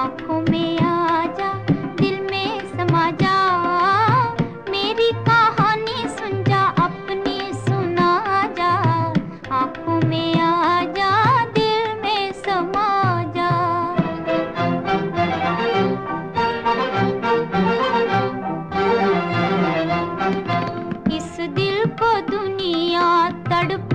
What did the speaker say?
आँखों में आ जा दिल में समा जा। मेरी कहानी सुन जा, अपनी सुना जा। आँखों में आ जा दिल में समा जा। इस दिल को दुनिया तड़प